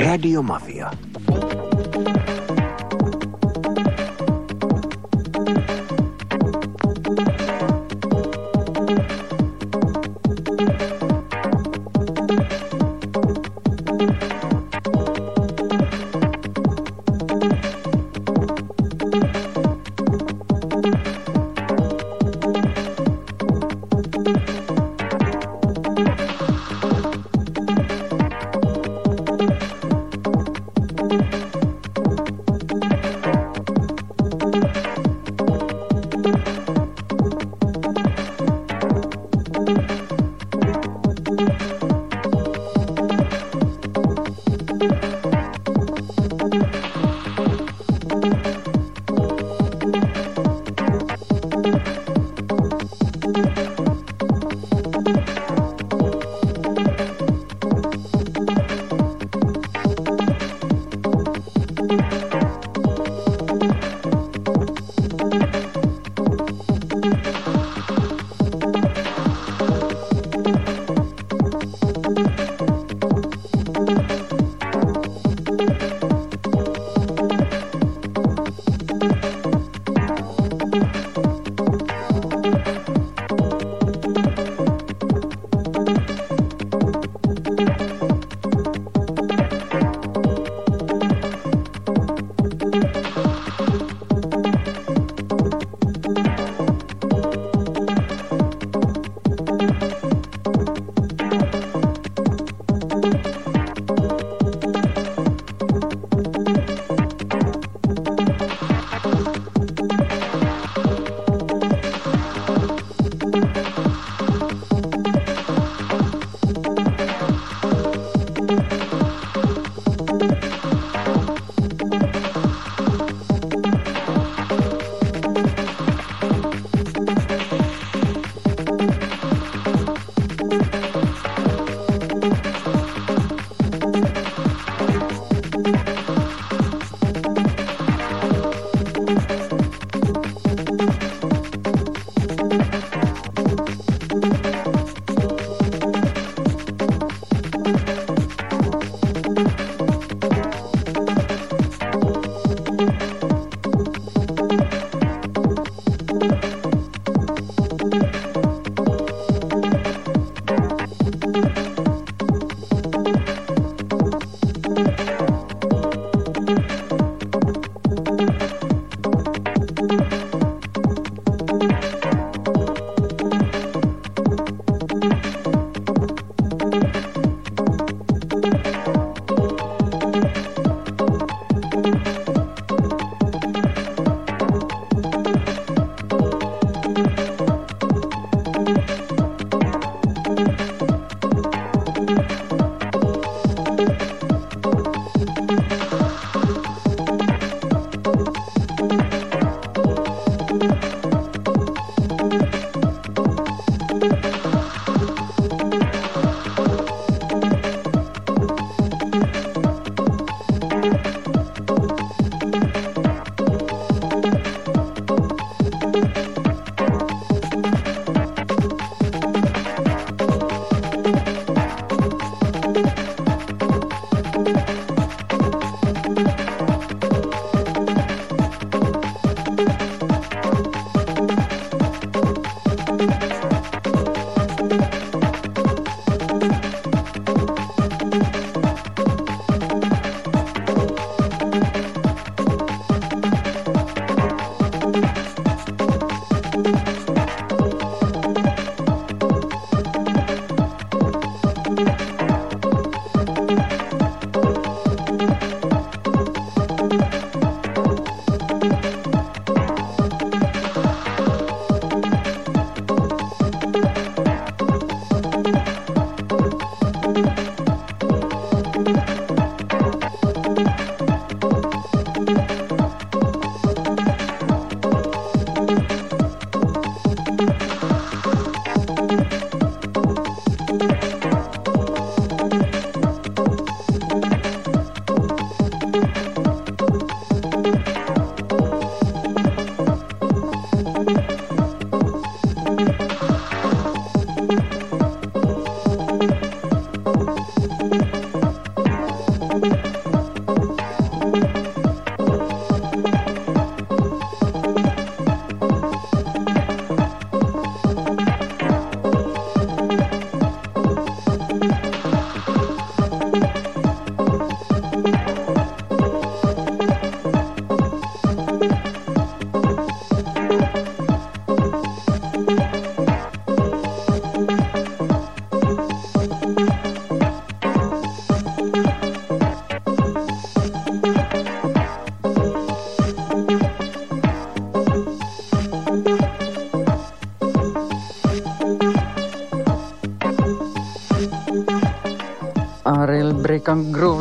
Radio Mafia.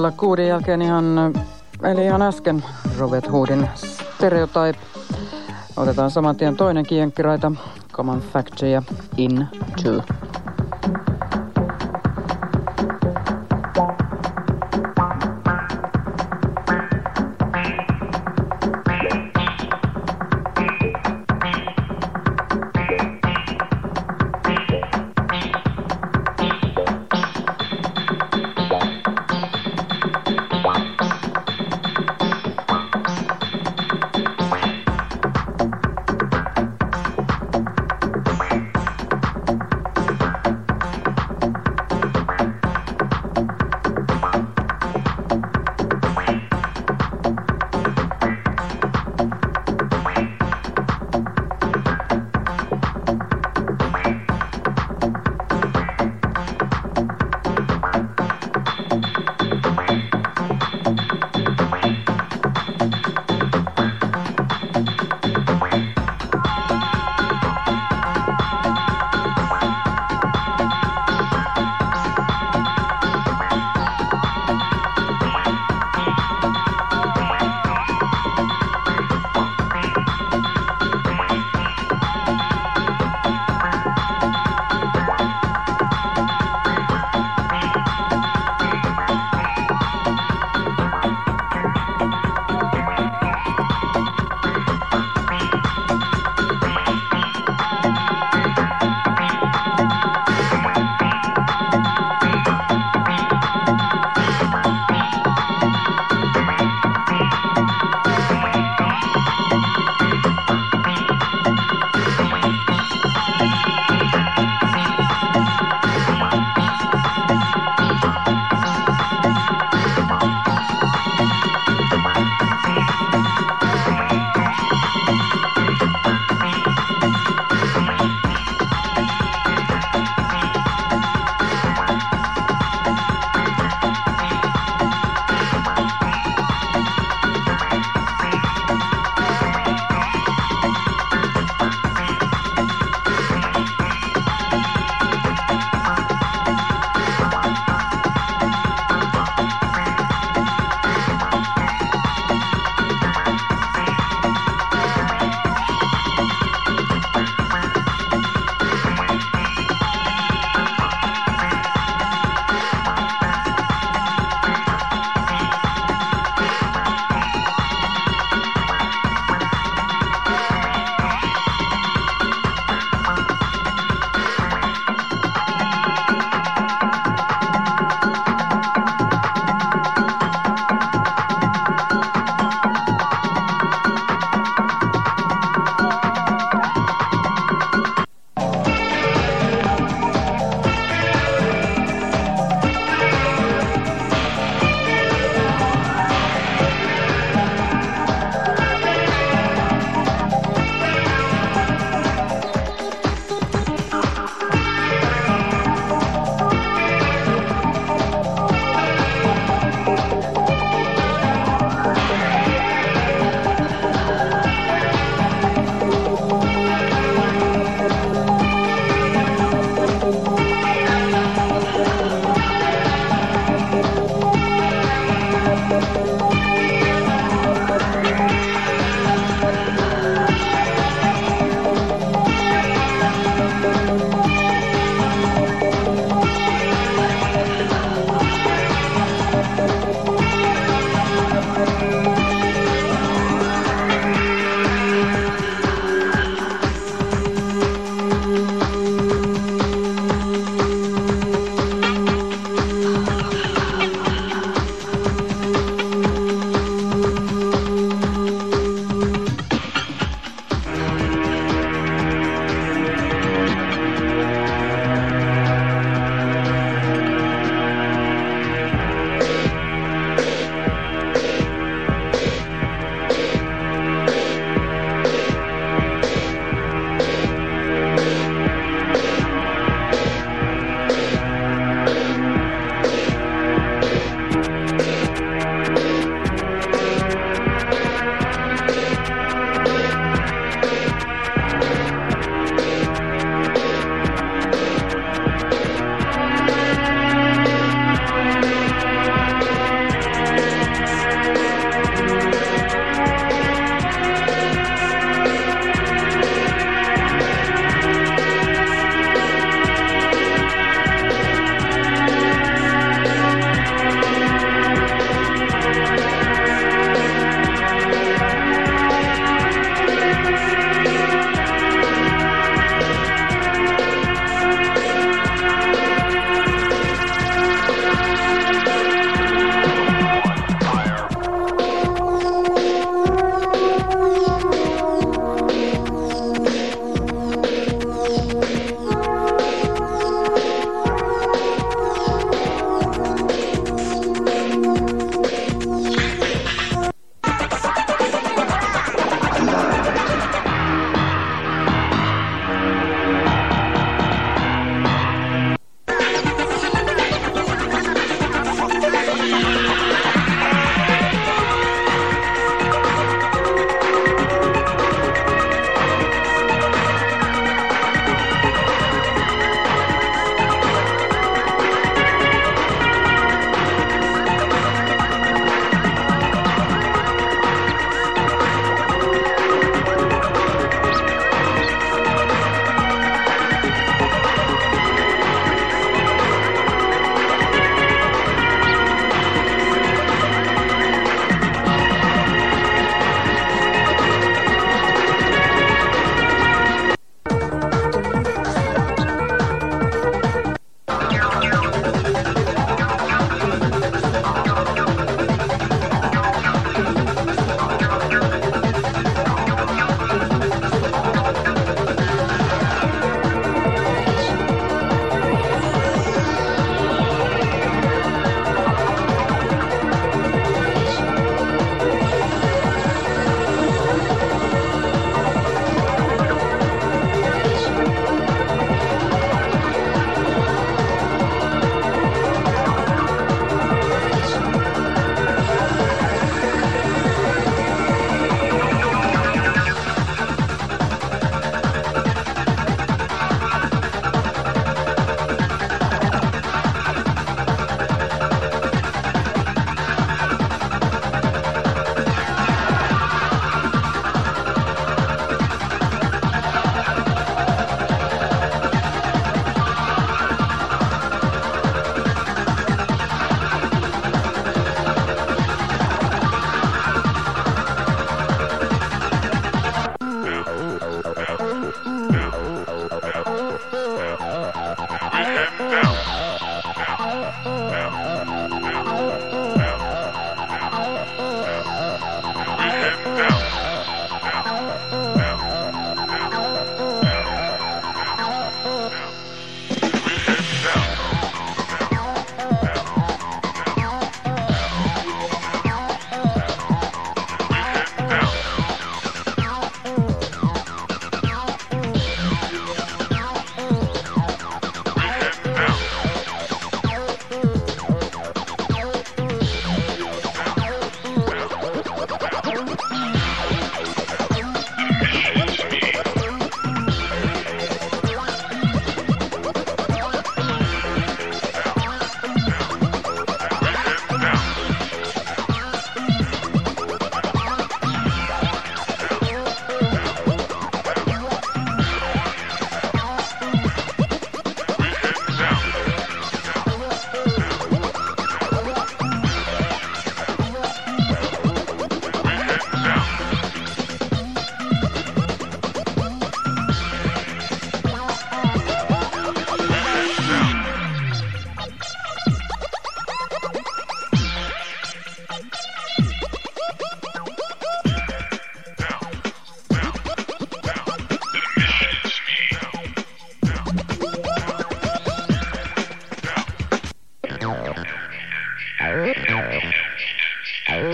Groovla kuuden jälkeen ihan, eli ihan äsken Robert Hoodin Stereotype. Otetaan saman tien toinen kienkkiraita, Common Factory ja Into.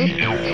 É Eu...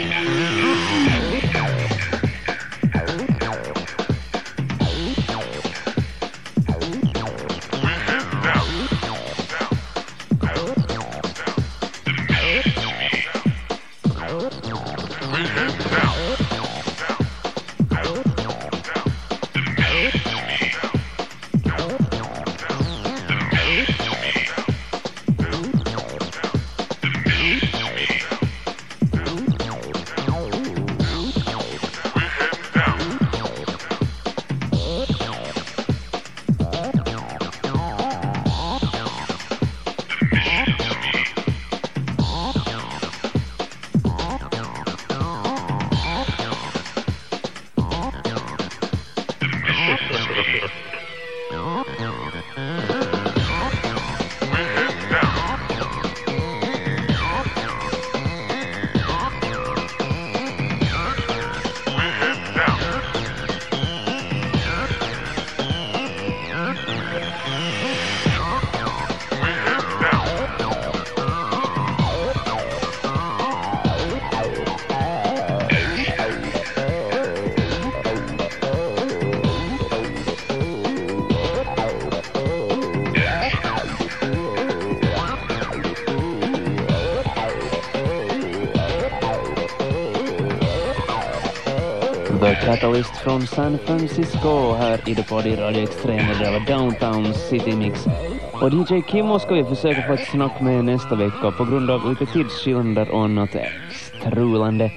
Catalyst från San Francisco här i The på Radio Extrem och det var Downtown City Mix. Och DJ Kimmo ska vi försöka få ett snack med nästa vecka på grund av lite tidsskillnader och något strulande.